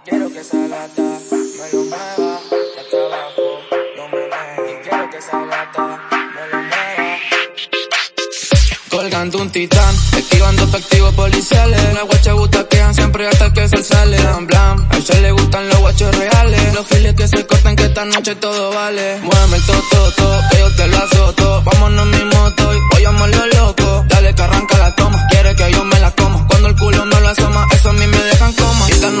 quiero que esa gata me lo mueva, de hasta abajo, lo menee. Y quiero que esa gata me lo mueva. Colgando un titán, esquivando efectivos policiales. Las guachas quedan siempre hasta que se sale. Blam, blam. A ella le gustan los guachos reales. Los giles que se cortan que esta noche todo vale. Muéveme el toto, que yo te lo azoto. Vámonos mi moto y voy a lo loco. Dale que arranca la toma, quiere que yo me la como. Cuando el culo me lo asoma, eso a mí me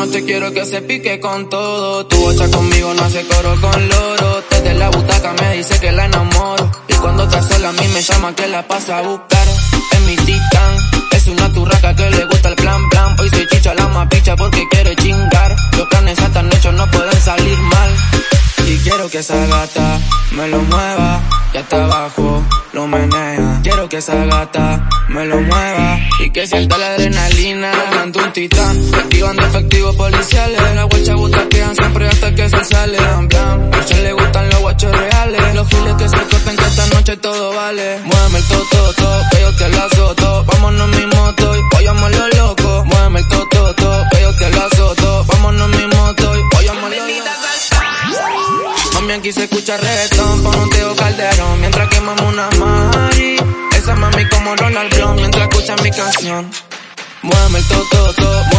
noche quiero que se pique con todo. Tu bocha conmigo no hace coro con loro. Desde la butaca me dice que la enamoro. Y cuando está sola a mí me llama que la pasa a buscar. Es mi titán, es una turraca que le gusta el plan plan. Hoy se chicha la mapicha porque quiere chingar. Los planes están hechos, no pueden salir mal. Y quiero que esa gata me lo mueva y hasta abajo lo menea. Quiero que esa gata me lo mueva y que sienta la adrenalina. Ando un titán, activando efectivos policiales. Las guachas quedan siempre hasta que se sale. En plan, a le gustan los guachos reales. Los giles que se corten que esta noche todo vale. Muéveme el toto, to, que yo te lo azoto. Vámonos mi moto y vayamos lo loco. Muéveme el toto, to, que yo te lo azoto. Vámonos mi moto y vayamos lo loco. Mami aquí se escucha reggaetón, Calderón Mientras escucha mi canción. Muéveme el toto, to, muéveme